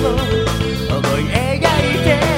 思い描いて